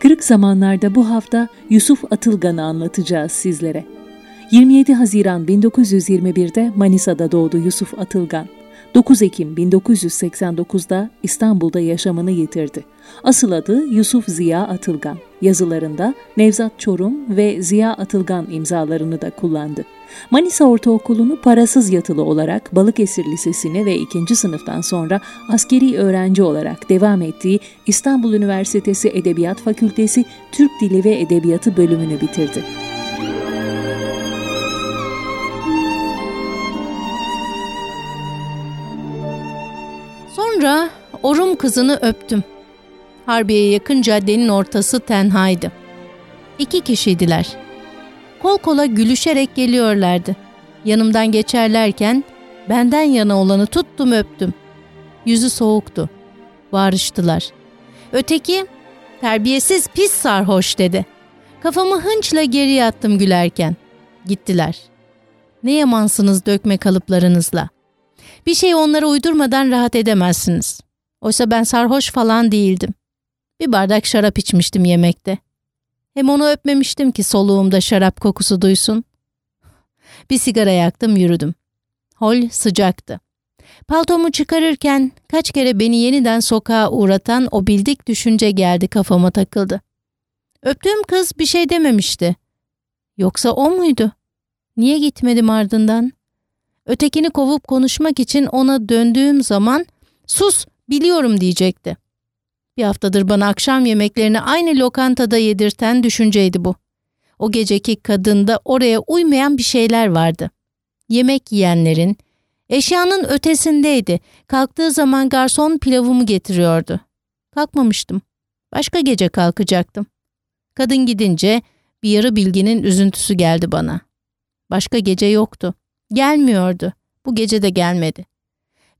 Kırık zamanlarda bu hafta Yusuf Atılgan'ı anlatacağız sizlere. 27 Haziran 1921'de Manisa'da doğdu Yusuf Atılgan. 9 Ekim 1989'da İstanbul'da yaşamını yitirdi. Asıl adı Yusuf Ziya Atılgan. Yazılarında Nevzat Çorum ve Ziya Atılgan imzalarını da kullandı. Manisa Ortaokulu'nu parasız yatılı olarak Balıkesir Lisesi'ni ve ikinci sınıftan sonra askeri öğrenci olarak devam ettiği İstanbul Üniversitesi Edebiyat Fakültesi Türk Dili ve Edebiyatı bölümünü bitirdi. Sonra Orum kızını öptüm. Harbiye yakın caddenin ortası tenhaydı. İki kişiydiler. Kol kola gülüşerek geliyorlardı. Yanımdan geçerlerken benden yana olanı tuttum öptüm. Yüzü soğuktu. Bağırıştılar. Öteki terbiyesiz pis sarhoş dedi. Kafamı hınçla geriye attım gülerken. Gittiler. Ne yamansınız dökme kalıplarınızla. Bir şey onlara uydurmadan rahat edemezsiniz. Oysa ben sarhoş falan değildim. Bir bardak şarap içmiştim yemekte. Hem onu öpmemiştim ki soluğumda şarap kokusu duysun. Bir sigara yaktım yürüdüm. Hol sıcaktı. Paltomu çıkarırken kaç kere beni yeniden sokağa uğratan o bildik düşünce geldi kafama takıldı. Öptüğüm kız bir şey dememişti. Yoksa o muydu? Niye gitmedim ardından? Ötekini kovup konuşmak için ona döndüğüm zaman ''Sus, biliyorum'' diyecekti. Bir haftadır bana akşam yemeklerini aynı lokantada yedirten düşünceydi bu. O geceki kadında oraya uymayan bir şeyler vardı. Yemek yiyenlerin, eşyanın ötesindeydi. Kalktığı zaman garson pilavımı getiriyordu. Kalkmamıştım. Başka gece kalkacaktım. Kadın gidince bir yarı bilginin üzüntüsü geldi bana. Başka gece yoktu. Gelmiyordu. Bu gece de gelmedi.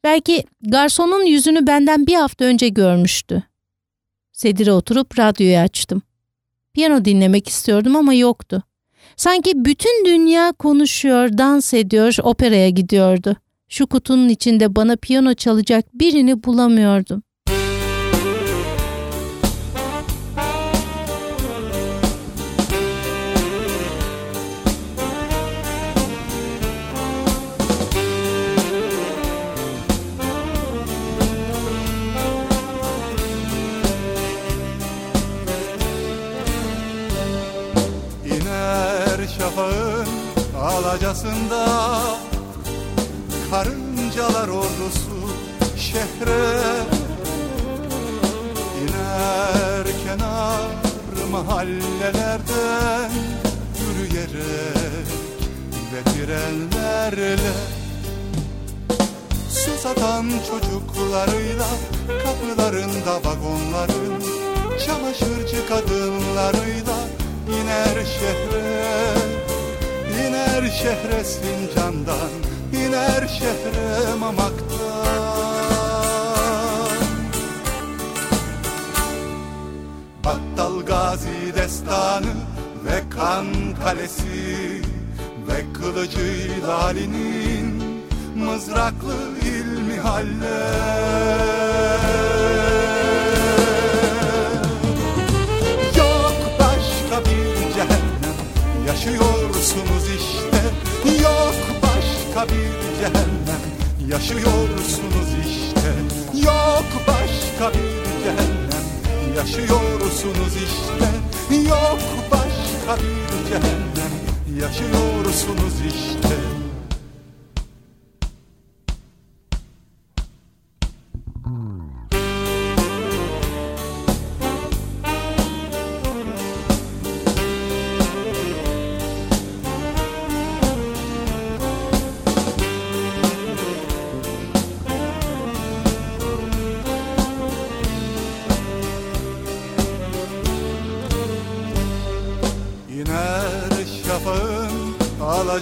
Belki garsonun yüzünü benden bir hafta önce görmüştü. Sedire oturup radyoyu açtım. Piyano dinlemek istiyordum ama yoktu. Sanki bütün dünya konuşuyor, dans ediyor, operaya gidiyordu. Şu kutunun içinde bana piyano çalacak birini bulamıyordum. Alacasında Karıncalar ordusu şehre iner kenar mahallelerden Yürüyerek ve trenlerle Su satan çocuklarıyla Kapılarında vagonların Çamaşırcı kadınlarıyla iner şehre İner şehre Sincan'dan iner şehre Mamak'tan. Battal Gazi destanı ve kan kalesi Ve kılıcı Ali'nin mızraklı ilmi haller yaşıyorsunuz işte Yok başka bir cehennem. Yaşıyorsunuz işte. Yok başka bir cehennem. Yaşıyorsunuz işte. Yok başka bir cehennem. Yaşıyorsunuz işte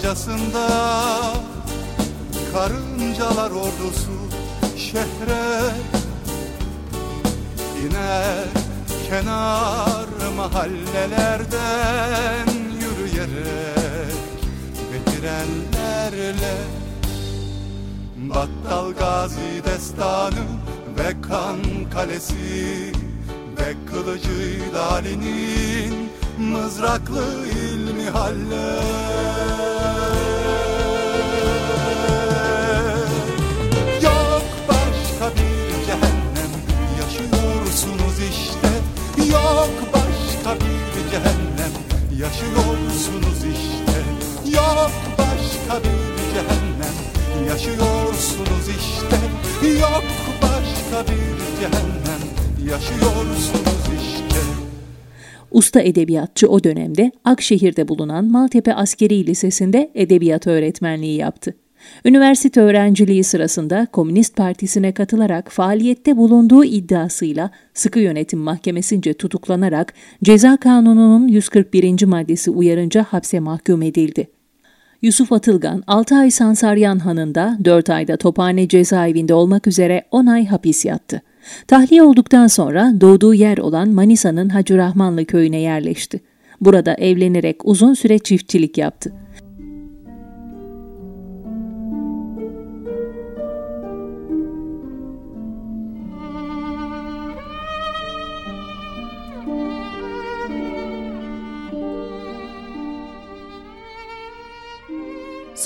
alacasında Karıncalar ordusu şehre iner. Kenar mahallelerden yürüyerek Ve trenlerle Battal Gazi destanı ve kan kalesi Ve kılıcıyla Ali'nin mızraklı ilmi haller yaşıyorsunuz işte. Yok başka bir cehennem. Yaşıyorsunuz işte. Yok başka bir cehennem. Yaşıyorsunuz işte. Usta edebiyatçı o dönemde Akşehir'de bulunan Maltepe Askeri Lisesi'nde edebiyat öğretmenliği yaptı. Üniversite öğrenciliği sırasında Komünist Partisi'ne katılarak faaliyette bulunduğu iddiasıyla sıkı yönetim mahkemesince tutuklanarak ceza kanununun 141. maddesi uyarınca hapse mahkum edildi. Yusuf Atılgan 6 ay Sansaryan Hanı'nda 4 ayda Tophane cezaevinde olmak üzere 10 ay hapis yattı. Tahliye olduktan sonra doğduğu yer olan Manisa'nın Hacı köyüne yerleşti. Burada evlenerek uzun süre çiftçilik yaptı.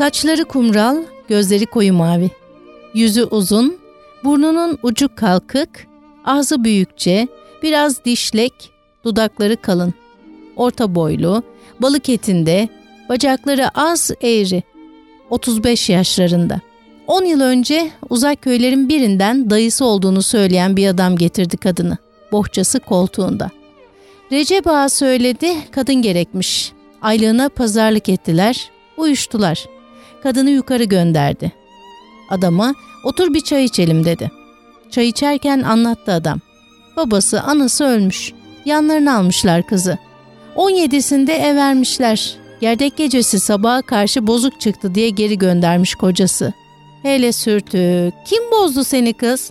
Saçları kumral, gözleri koyu mavi. Yüzü uzun, burnunun ucu kalkık, ağzı büyükçe, biraz dişlek, dudakları kalın. Orta boylu, balık etinde, bacakları az eğri. 35 yaşlarında. 10 yıl önce uzak köylerin birinden dayısı olduğunu söyleyen bir adam getirdi kadını. Bohçası koltuğunda. Recep Ağa söyledi, kadın gerekmiş. Aylığına pazarlık ettiler, uyuştular.'' Kadını yukarı gönderdi. Adama otur bir çay içelim dedi. Çay içerken anlattı adam. Babası anası ölmüş. Yanlarına almışlar kızı. 17'sinde ev vermişler. Gerdek gecesi sabaha karşı bozuk çıktı diye geri göndermiş kocası. Hele sürtük. Kim bozdu seni kız?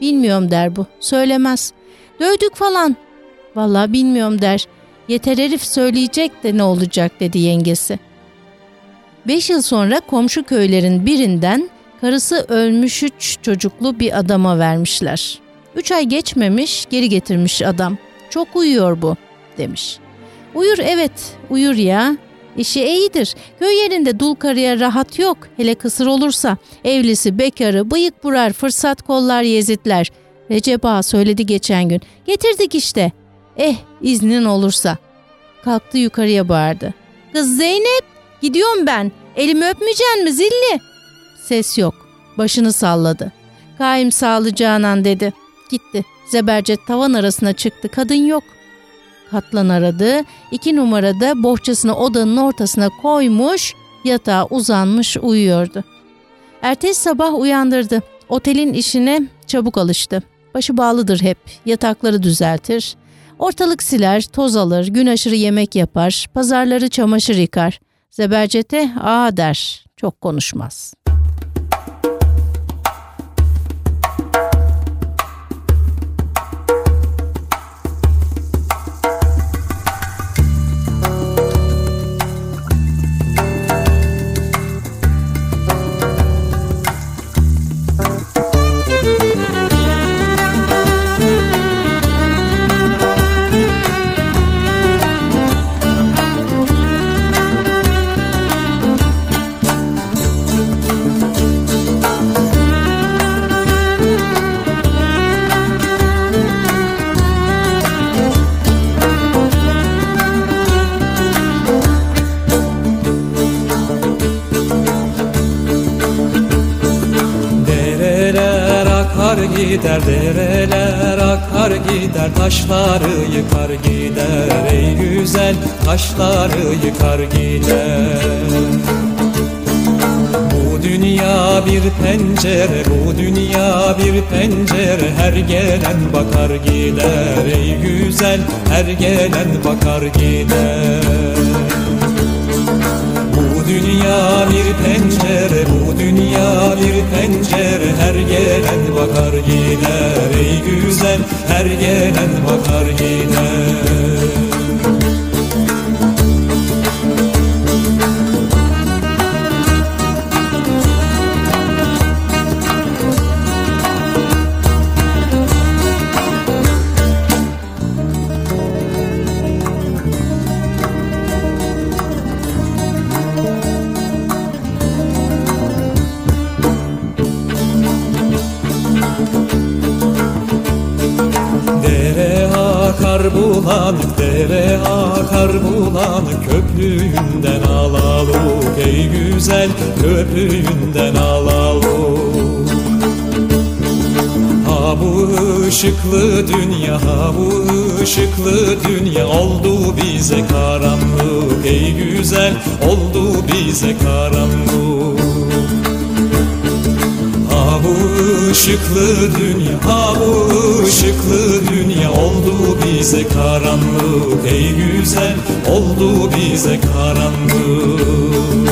Bilmiyorum der bu. Söylemez. Dövdük falan. Vallahi bilmiyorum der. Yeter herif söyleyecek de ne olacak dedi yengesi. Beş yıl sonra komşu köylerin birinden karısı ölmüş üç çocuklu bir adama vermişler. Üç ay geçmemiş geri getirmiş adam. Çok uyuyor bu demiş. Uyur evet uyur ya. İşi iyidir. Köy yerinde dul karıya rahat yok. Hele kısır olursa evlisi bekarı bıyık burar fırsat kollar yezitler. Recep Ağa söyledi geçen gün. Getirdik işte. Eh iznin olursa. Kalktı yukarıya bağırdı. Kız Zeynep Gidiyorum ben. Elimi öpmeyeceksin mi zilli? Ses yok. Başını salladı. Kaim sağlayacağınan dedi. Gitti. Zebercet tavan arasına çıktı. Kadın yok. Katlan aradı. İki numarada bohçasını odanın ortasına koymuş, yatağa uzanmış uyuyordu. Ertesi sabah uyandırdı. Otelin işine çabuk alıştı. Başı bağlıdır hep. Yatakları düzeltir. Ortalık siler, toz alır, gün aşırı yemek yapar, pazarları çamaşır yıkar. Zebercete a der, çok konuşmaz. Gider dereler akar gider taşları yıkar gider. Ey güzel taşları yıkar gider. Bu dünya bir pencere bu dünya bir pencere. Her gelen bakar gider. Ey güzel her gelen bakar gider dünya bir pencere Bu dünya bir pencere. Her gelen bakar gider ey güzel Her gelen bakar gider. Güzel köprüğünden alalım Ha bu ışıklı dünya, ha bu ışıklı dünya Oldu bize karanlık. Ey güzel, oldu bize karanlık. Ha bu ışıklı dünya, ha bu ışıklı dünya Oldu bize karanlık. Ey güzel, oldu bize karanlık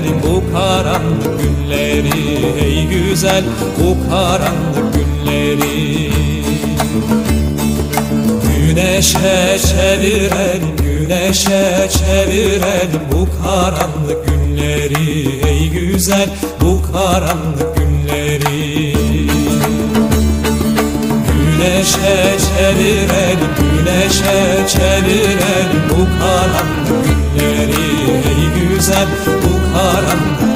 çevirelim bu karanlık günleri Ey güzel bu karanlık günleri. Güneşe çevirelim, güneşe çevirelim bu karanlık günleri Ey güzel bu karanlık günleri. Güneşe çevirelim, güneşe çevirelim bu karanlık günleri Ey güzel bu karanlık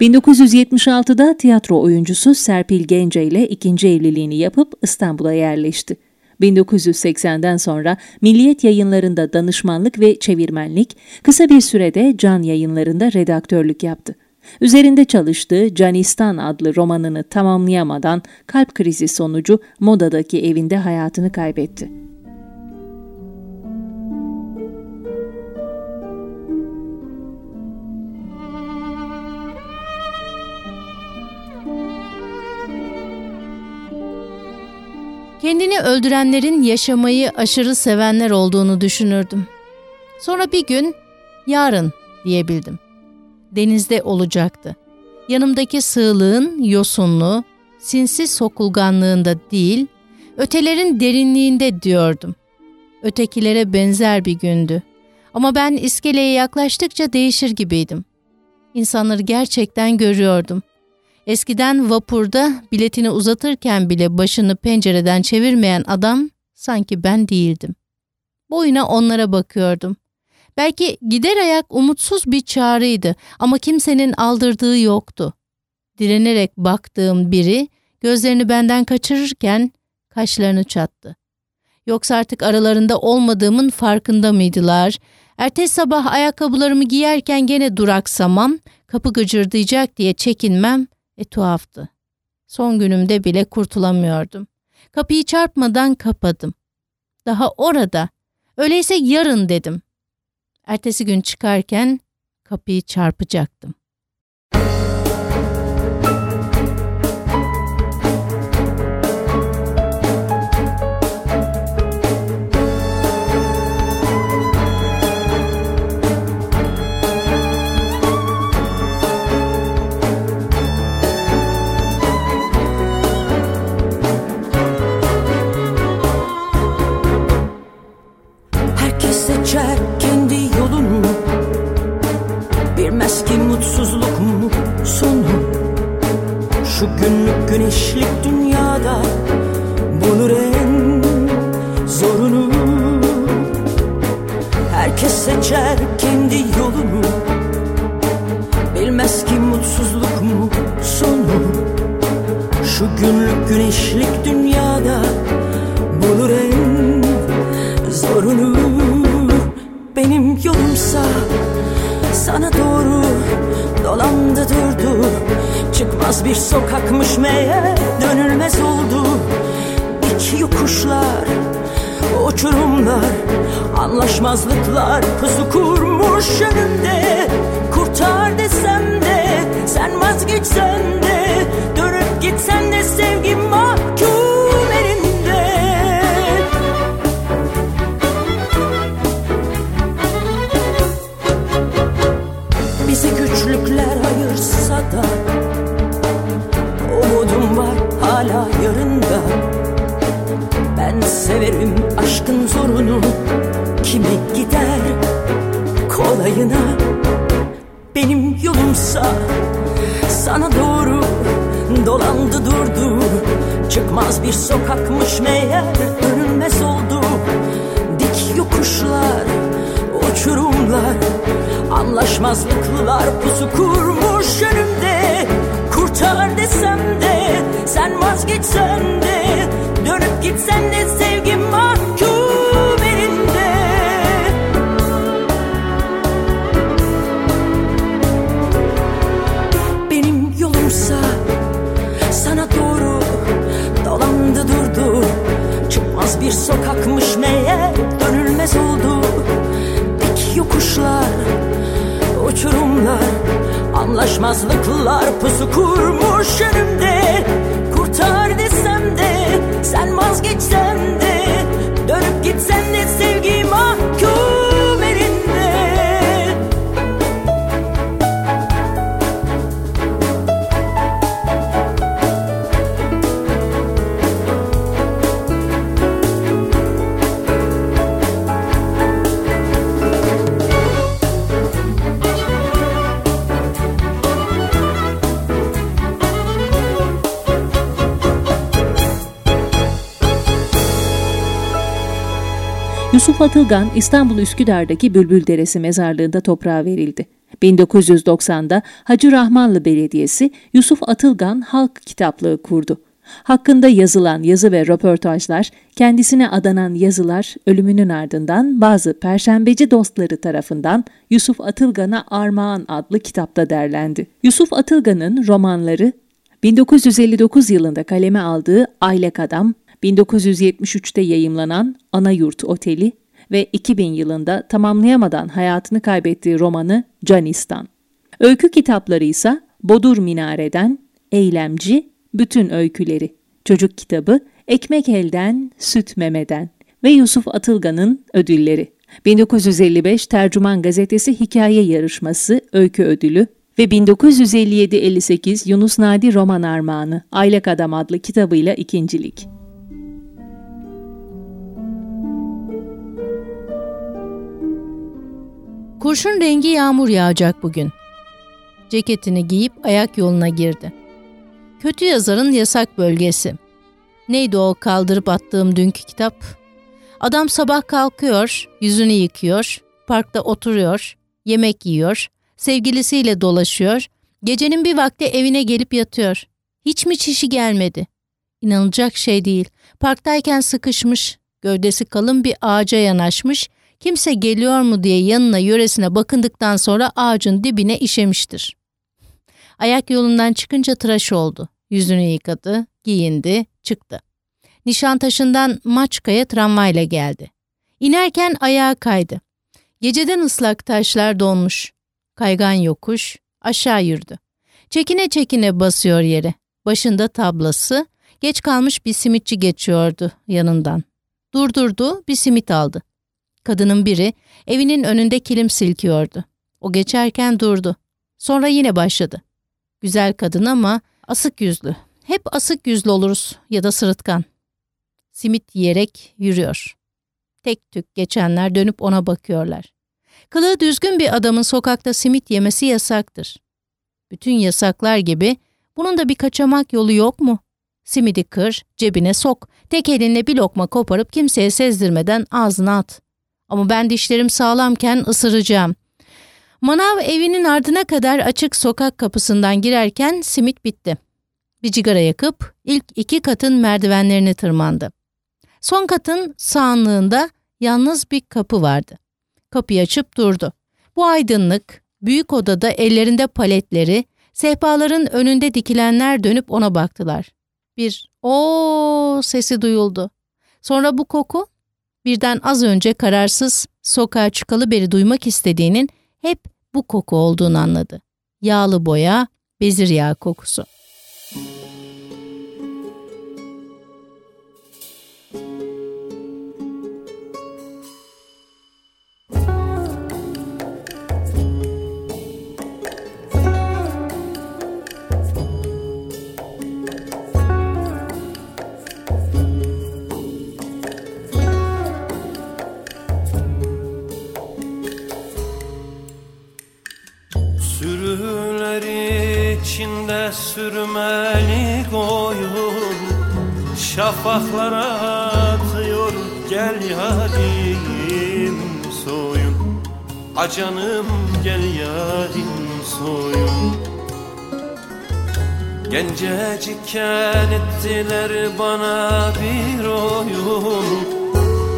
1976'da tiyatro oyuncusu Serpil Gence ile ikinci evliliğini yapıp İstanbul'a yerleşti. 1980'den sonra Milliyet yayınlarında danışmanlık ve çevirmenlik, kısa bir sürede Can yayınlarında redaktörlük yaptı. Üzerinde çalıştığı Canistan adlı romanını tamamlayamadan kalp krizi sonucu Moda'daki evinde hayatını kaybetti. Kendini öldürenlerin yaşamayı aşırı sevenler olduğunu düşünürdüm. Sonra bir gün yarın diyebildim. Denizde olacaktı. Yanımdaki sığlığın yosunlu, sinsi sokulganlığında değil, ötelerin derinliğinde diyordum. Ötekilere benzer bir gündü. Ama ben iskeleye yaklaştıkça değişir gibiydim. İnsanları gerçekten görüyordum. Eskiden vapurda biletini uzatırken bile başını pencereden çevirmeyen adam sanki ben değildim. Boyuna onlara bakıyordum. Belki gider ayak umutsuz bir çağrıydı ama kimsenin aldırdığı yoktu. Direnerek baktığım biri gözlerini benden kaçırırken kaşlarını çattı. Yoksa artık aralarında olmadığımın farkında mıydılar? Ertesi sabah ayakkabılarımı giyerken gene duraksamam, kapı gıcırdayacak diye çekinmem e tuhaftı. Son günümde bile kurtulamıyordum. Kapıyı çarpmadan kapadım. Daha orada. Öyleyse yarın dedim. Ertesi gün çıkarken kapıyı çarpacaktım. Çıkmaz bir sokakmış meğer dönülmez oldu. İki yokuşlar, uçurumlar Anlaşmazlıklar pusu kurmuş önümde. Kurtar desem de sen vazgeçsen de Dönüp gitsen de sevgim mahkum Bizi güçlükler ayırsa da aşkın zorunu Kimi gider? Kolayına Benim yolumsa sana doğru Dolandı durdu. Çıkmaz bir sokakmış meğer Dönülmez oldu. Dik yokuşlar Uçurumlar Anlaşmazlıklar pusu kurmuş önümde. Kurtar desem de sen vazgeçsen de Dönüp gitsen de sevgim mahkum bir sokakmış meğer dönülmez oldu. Dik yokuşlar, uçurumlar Anlaşmazlıklar pusu kurmuş önümde. Kurtar desem de sen vazgeçsen de Dönüp gitsen de sevgi mahkum Atılgan İstanbul Üsküdar'daki Bülbül Deresi mezarlığında toprağa verildi. 1990'da Hacı Rahmanlı Belediyesi Yusuf Atılgan Halk Kitaplığı kurdu. Hakkında yazılan yazı ve röportajlar, kendisine adanan yazılar ölümünün ardından bazı perşembeci dostları tarafından Yusuf Atılgan'a Armağan adlı kitapta derlendi. Yusuf Atılgan'ın romanları 1959 yılında kaleme aldığı Aylak Adam, 1973'te yayımlanan Anayurt Oteli ve 2000 yılında tamamlayamadan hayatını kaybettiği romanı Canistan. Öykü kitapları ise Bodur Minare'den, Eylemci, Bütün Öyküleri, Çocuk Kitabı, Ekmek Elden, Süt Memeden ve Yusuf Atılgan'ın ödülleri. 1955 Tercüman Gazetesi Hikaye Yarışması Öykü Ödülü ve 1957-58 Yunus Nadi Roman Armağanı Aylak Adam adlı kitabıyla ikincilik. Kurşun rengi yağmur yağacak bugün. Ceketini giyip ayak yoluna girdi. Kötü yazarın yasak bölgesi. Neydi o kaldırıp attığım dünkü kitap? Adam sabah kalkıyor, yüzünü yıkıyor, parkta oturuyor, yemek yiyor, sevgilisiyle dolaşıyor, gecenin bir vakti evine gelip yatıyor. Hiç mi çişi gelmedi? İnanılacak şey değil. Parktayken sıkışmış, gövdesi kalın bir ağaca yanaşmış, kimse geliyor mu diye yanına yöresine bakındıktan sonra ağacın dibine işemiştir. Ayak yolundan çıkınca tıraş oldu. Yüzünü yıkadı, giyindi, çıktı. Nişantaşı'ndan Maçka'ya tramvayla geldi. İnerken ayağı kaydı. Geceden ıslak taşlar donmuş. Kaygan yokuş, aşağı yürüdü. Çekine çekine basıyor yere. Başında tablası, geç kalmış bir simitçi geçiyordu yanından. Durdurdu, bir simit aldı. Kadının biri evinin önünde kilim silkiyordu. O geçerken durdu. Sonra yine başladı. Güzel kadın ama asık yüzlü. Hep asık yüzlü oluruz ya da sırıtkan. Simit yiyerek yürüyor. Tek tük geçenler dönüp ona bakıyorlar. Kılığı düzgün bir adamın sokakta simit yemesi yasaktır. Bütün yasaklar gibi bunun da bir kaçamak yolu yok mu? Simidi kır, cebine sok, tek elinle bir lokma koparıp kimseye sezdirmeden ağzına at. Ama ben dişlerim sağlamken ısıracağım. Manav evinin ardına kadar açık sokak kapısından girerken simit bitti. Bir cigara yakıp ilk iki katın merdivenlerini tırmandı. Son katın sağınlığında yalnız bir kapı vardı. Kapıyı açıp durdu. Bu aydınlık, büyük odada ellerinde paletleri, sehpaların önünde dikilenler dönüp ona baktılar. Bir o sesi duyuldu. Sonra bu koku birden az önce kararsız sokağa çıkalı beri duymak istediğinin hep bu koku olduğunu anladı. Yağlı boya, bezir yağı kokusu. Acanım gel yarim soyun. Gencecikken ettiler bana bir oyun.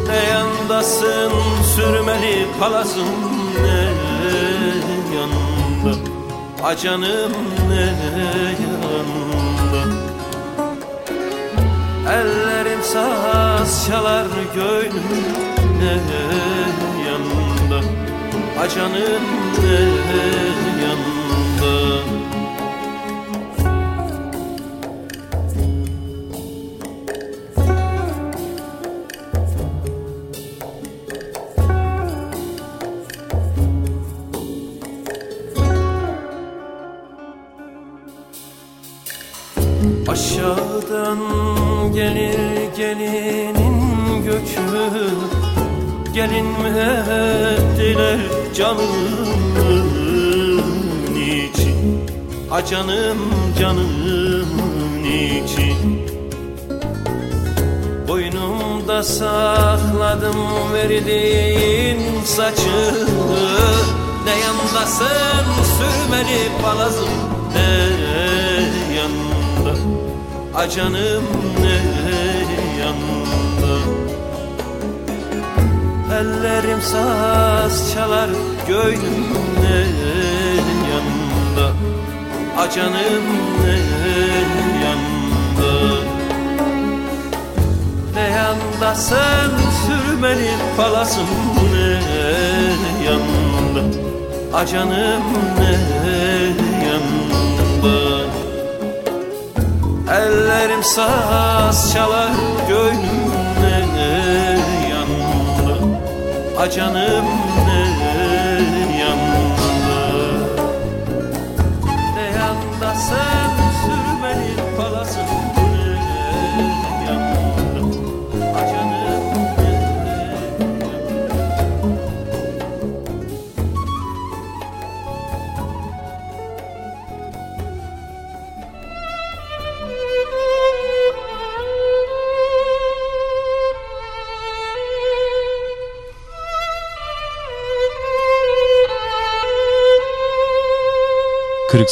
Ne yandasın sürmeli palazım ne yanında Acanım ne yanında Ellerim saz çalar gönlüm ne yanında Acanım ne yanında. Aşağıdan gelir gelinin göçü Gelin mi ettiler canımın için A canım canımın için Boynumda sakladım verdiğin saçı. Ne yandasın sürmeli palazım ne yanda. A canım ne Ellerim saz çalar göğnüm ne yanda A canım ne yanda Ne yandasın sürmeli palasım ne yanda A canım ne yanda Ellerim saz çalar göğnüm A